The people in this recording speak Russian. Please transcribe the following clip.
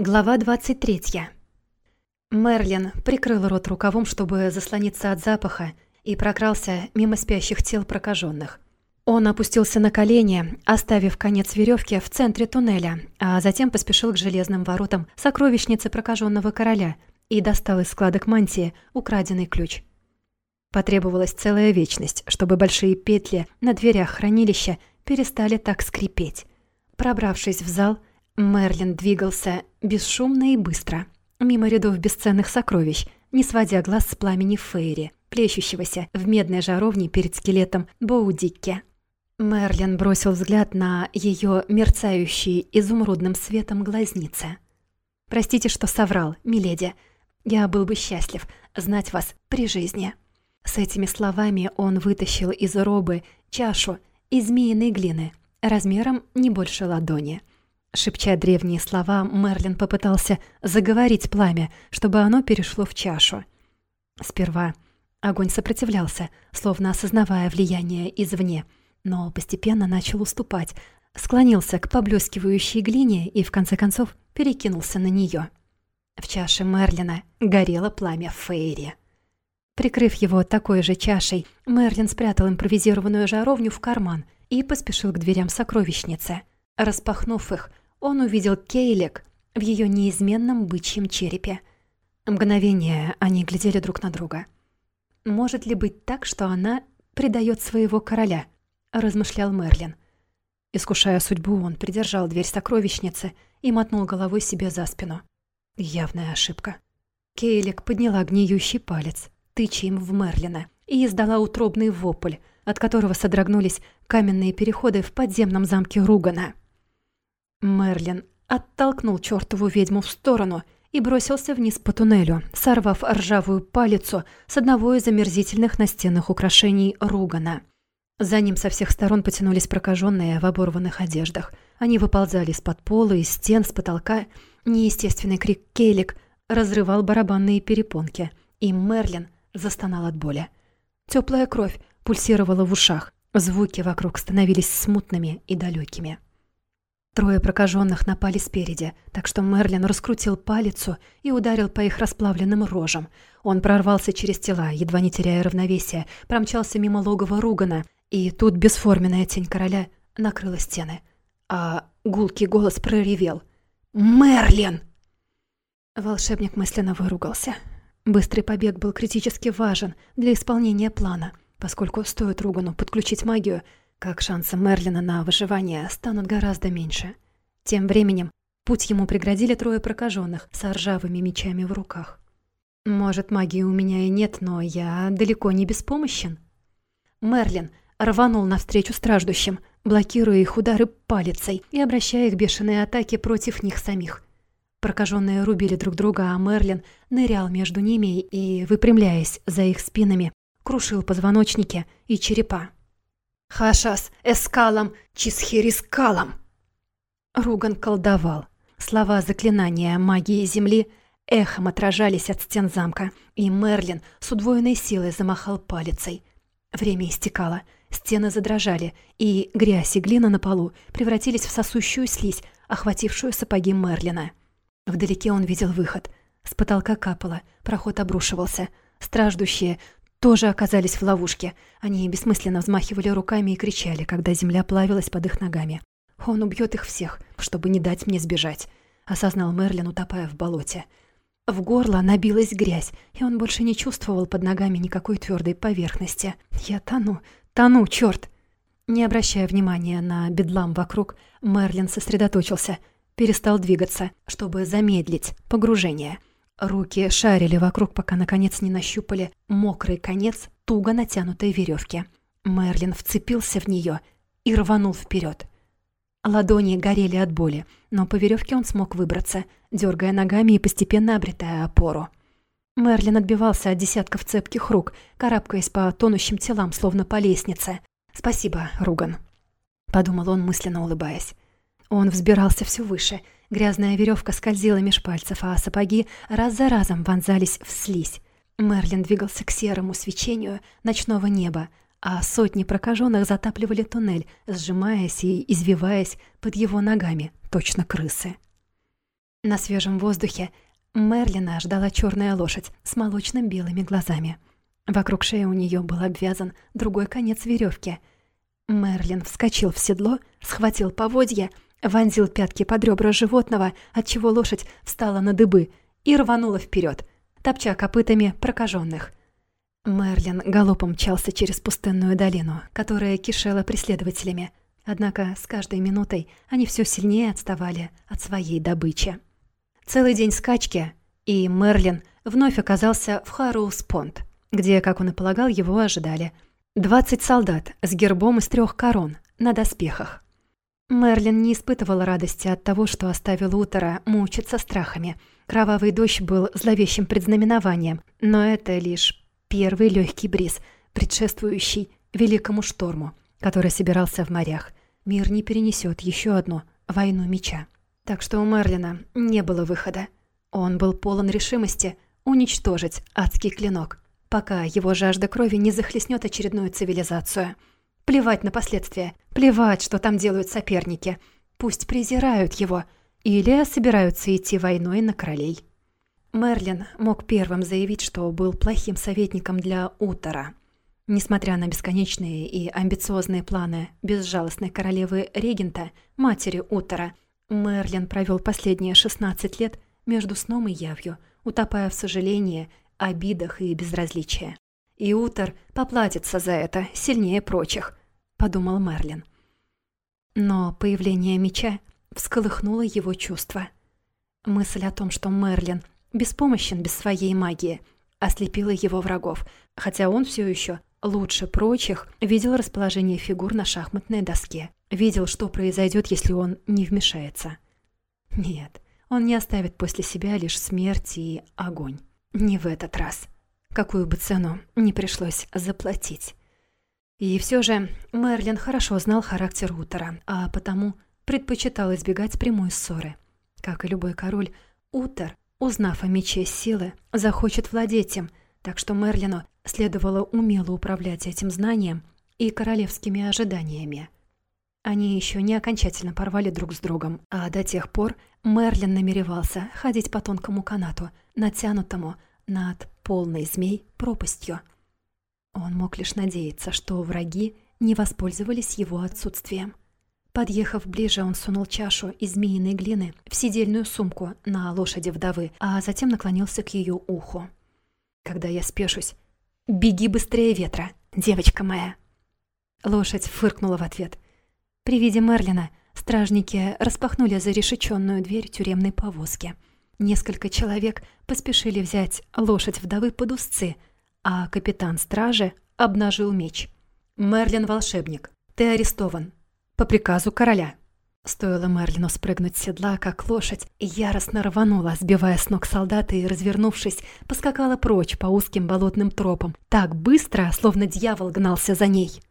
Глава 23. Мерлин прикрыл рот рукавом, чтобы заслониться от запаха, и прокрался мимо спящих тел прокаженных. Он опустился на колени, оставив конец веревки в центре туннеля, а затем поспешил к железным воротам сокровищницы прокаженного короля и достал из складок мантии украденный ключ. Потребовалась целая вечность, чтобы большие петли на дверях хранилища перестали так скрипеть. Пробравшись в зал, Мерлин двигался бесшумно и быстро, мимо рядов бесценных сокровищ, не сводя глаз с пламени Фейри, плещущегося в медной жаровне перед скелетом Боудикке. Мерлин бросил взгляд на ее мерцающие изумрудным светом глазницы. «Простите, что соврал, миледи. Я был бы счастлив знать вас при жизни». С этими словами он вытащил из робы чашу из змеиной глины, размером не больше ладони. Шепча древние слова, Мерлин попытался заговорить пламя, чтобы оно перешло в чашу. Сперва огонь сопротивлялся, словно осознавая влияние извне, но постепенно начал уступать, склонился к поблескивающей глине и, в конце концов, перекинулся на нее. В чаше Мерлина горело пламя Фейри. Прикрыв его такой же чашей, Мерлин спрятал импровизированную жаровню в карман и поспешил к дверям сокровищницы. Распахнув их, он увидел Кейлек в ее неизменном бычьем черепе. Мгновение они глядели друг на друга. «Может ли быть так, что она предает своего короля?» — размышлял Мерлин. Искушая судьбу, он придержал дверь сокровищницы и мотнул головой себе за спину. Явная ошибка. Кейлик подняла гниющий палец, тыча им в Мерлина, и издала утробный вопль, от которого содрогнулись каменные переходы в подземном замке Ругана. Мерлин оттолкнул чертову ведьму в сторону и бросился вниз по туннелю, сорвав ржавую палицу с одного из омерзительных настенных украшений Ругана. За ним со всех сторон потянулись прокаженные в оборванных одеждах. Они выползали из-под пола, из стен, с потолка. Неестественный крик Келик разрывал барабанные перепонки, и Мерлин застонал от боли. Теплая кровь пульсировала в ушах, звуки вокруг становились смутными и далекими. Трое прокаженных напали спереди, так что Мерлин раскрутил палицу и ударил по их расплавленным рожам. Он прорвался через тела, едва не теряя равновесия, промчался мимо логова Ругана, и тут бесформенная тень короля накрыла стены. А гулкий голос проревел. «Мерлин!» Волшебник мысленно выругался. Быстрый побег был критически важен для исполнения плана, поскольку стоит Ругану подключить магию — как шансы Мерлина на выживание станут гораздо меньше. Тем временем путь ему преградили трое прокаженных с ржавыми мечами в руках. Может, магии у меня и нет, но я далеко не беспомощен. Мерлин рванул навстречу страждущим, блокируя их удары палицей и обращая их бешеные атаки против них самих. Прокаженные рубили друг друга, а Мерлин нырял между ними и, выпрямляясь за их спинами, крушил позвоночники и черепа. Хашас эскалом чисхирискалом. Руган колдовал. Слова заклинания магии земли эхом отражались от стен замка, и Мерлин с удвоенной силой замахал палицей. Время истекало, стены задрожали, и грязь и глина на полу превратились в сосущую слизь, охватившую сапоги Мерлина. Вдалеке он видел выход. С потолка капало, проход обрушивался. Страждущие тоже оказались в ловушке. Они бессмысленно взмахивали руками и кричали, когда земля плавилась под их ногами. «Он убьет их всех, чтобы не дать мне сбежать», — осознал Мерлин, утопая в болоте. В горло набилась грязь, и он больше не чувствовал под ногами никакой твердой поверхности. «Я тону, тону, черт!» Не обращая внимания на бедлам вокруг, Мерлин сосредоточился, перестал двигаться, чтобы замедлить погружение — Руки шарили вокруг, пока наконец не нащупали мокрый конец туго натянутой веревки. Мерлин вцепился в нее и рванул вперед. Ладони горели от боли, но по веревке он смог выбраться, дергая ногами и постепенно обретая опору. Мерлин отбивался от десятков цепких рук, карабкаясь по тонущим телам, словно по лестнице. «Спасибо, Руган», — подумал он, мысленно улыбаясь. Он взбирался все выше — Грязная веревка скользила меж пальцев, а сапоги раз за разом вонзались в слизь. Мерлин двигался к серому свечению ночного неба, а сотни прокаженных затапливали туннель, сжимаясь и извиваясь под его ногами, точно крысы. На свежем воздухе Мерлина ждала черная лошадь с молочно-белыми глазами. Вокруг шеи у нее был обвязан другой конец веревки. Мерлин вскочил в седло, схватил поводья, вонзил пятки под ребра животного, отчего лошадь встала на дыбы и рванула вперед, топча копытами прокаженных. Мерлин галопом мчался через пустынную долину, которая кишела преследователями. Однако с каждой минутой они все сильнее отставали от своей добычи. Целый день скачки, и Мерлин вновь оказался в Хароус-Понт, где, как он и полагал, его ожидали. 20 солдат с гербом из трех корон на доспехах. Мерлин не испытывал радости от того, что оставил Утора мучиться страхами. Кровавый дождь был зловещим предзнаменованием, но это лишь первый легкий бриз, предшествующий великому шторму, который собирался в морях. Мир не перенесет еще одну войну меча. Так что у Мерлина не было выхода. Он был полон решимости уничтожить адский клинок, пока его жажда крови не захлестнет очередную цивилизацию – Плевать на последствия. Плевать, что там делают соперники. Пусть презирают его. Или собираются идти войной на королей. Мерлин мог первым заявить, что был плохим советником для Утора. Несмотря на бесконечные и амбициозные планы безжалостной королевы-регента, матери Утора, Мерлин провел последние 16 лет между сном и явью, утопая в сожалении, обидах и безразличии. И Утор поплатится за это сильнее прочих, подумал Мерлин. Но появление меча всколыхнуло его чувства. Мысль о том, что Мерлин беспомощен без своей магии, ослепила его врагов, хотя он все еще лучше прочих видел расположение фигур на шахматной доске, видел, что произойдет, если он не вмешается. Нет, он не оставит после себя лишь смерть и огонь. Не в этот раз. Какую бы цену не пришлось заплатить. И все же Мерлин хорошо знал характер Утера, а потому предпочитал избегать прямой ссоры. Как и любой король, Утер, узнав о мече силы, захочет владеть им, так что Мерлину следовало умело управлять этим знанием и королевскими ожиданиями. Они еще не окончательно порвали друг с другом, а до тех пор Мерлин намеревался ходить по тонкому канату, натянутому над полной змей пропастью – он мог лишь надеяться, что враги не воспользовались его отсутствием. Подъехав ближе, он сунул чашу из змеиной глины в сидельную сумку на лошади вдовы, а затем наклонился к ее уху. «Когда я спешусь, беги быстрее ветра, девочка моя!» Лошадь фыркнула в ответ. При виде Мерлина стражники распахнули зарешеченную дверь тюремной повозки. Несколько человек поспешили взять лошадь вдовы под узцы — а капитан стражи обнажил меч. «Мерлин — волшебник. Ты арестован. По приказу короля». Стоило Мерлину спрыгнуть с седла, как лошадь, яростно рванула, сбивая с ног солдата и, развернувшись, поскакала прочь по узким болотным тропам, так быстро, словно дьявол гнался за ней.